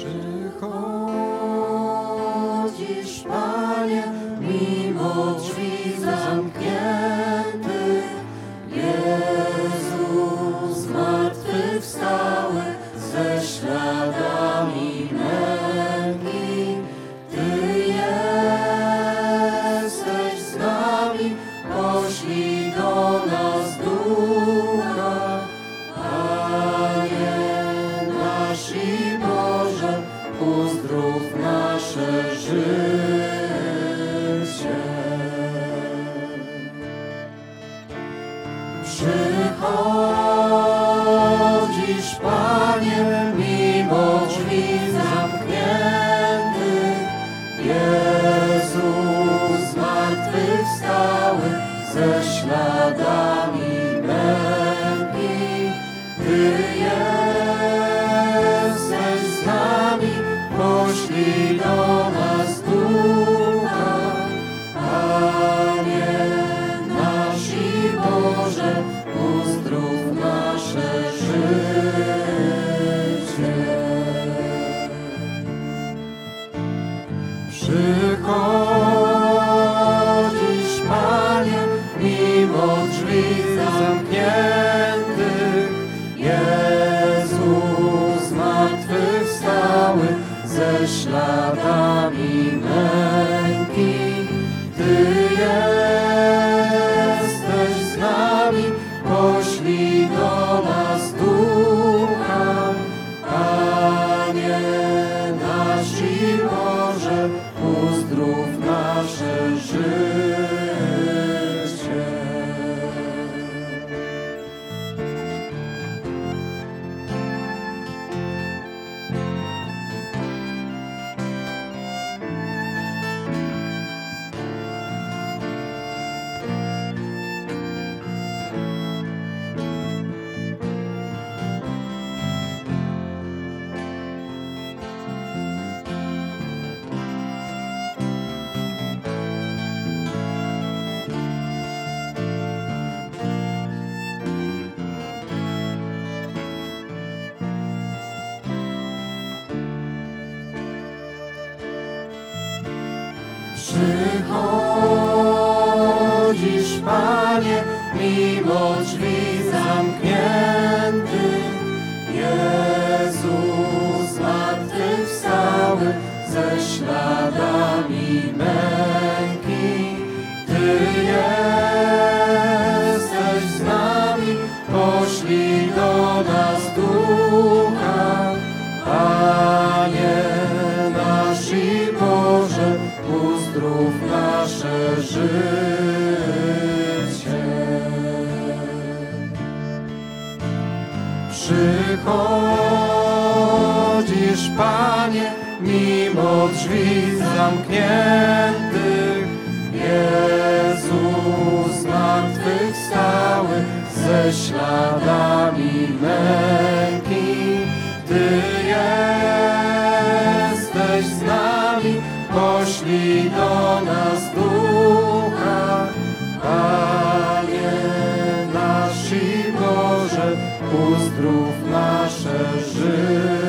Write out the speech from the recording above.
Przychodzisz, Panie, mimo drzwi zamkniętych. Jezus zmartwychwstały ze śladami męki. Ty jesteś z nami, poślij do nas Ducha. Panie nasz uzdrów nasze życie. Przychodzisz, Panie, mimo drzwi zamkniętych. Jezus zmartwychwstały ze śladami poślij do nas Ducha. Panie nasz Boże, uzdrów nasze życie. Przychodzisz, śladami męki. Ty jesteś Przychodzisz, Panie, mimo drzwi zamkniętych. Jezus zmartwychwstały ze śladami męki. Ty jesteś z nami, poślij do nas Przychodzisz, Panie, mimo drzwi zamkniętych. Jezus zmartwychwstały ze śladami męki. Ty jesteś z nami, poślij do nas uzdrów nasze życie.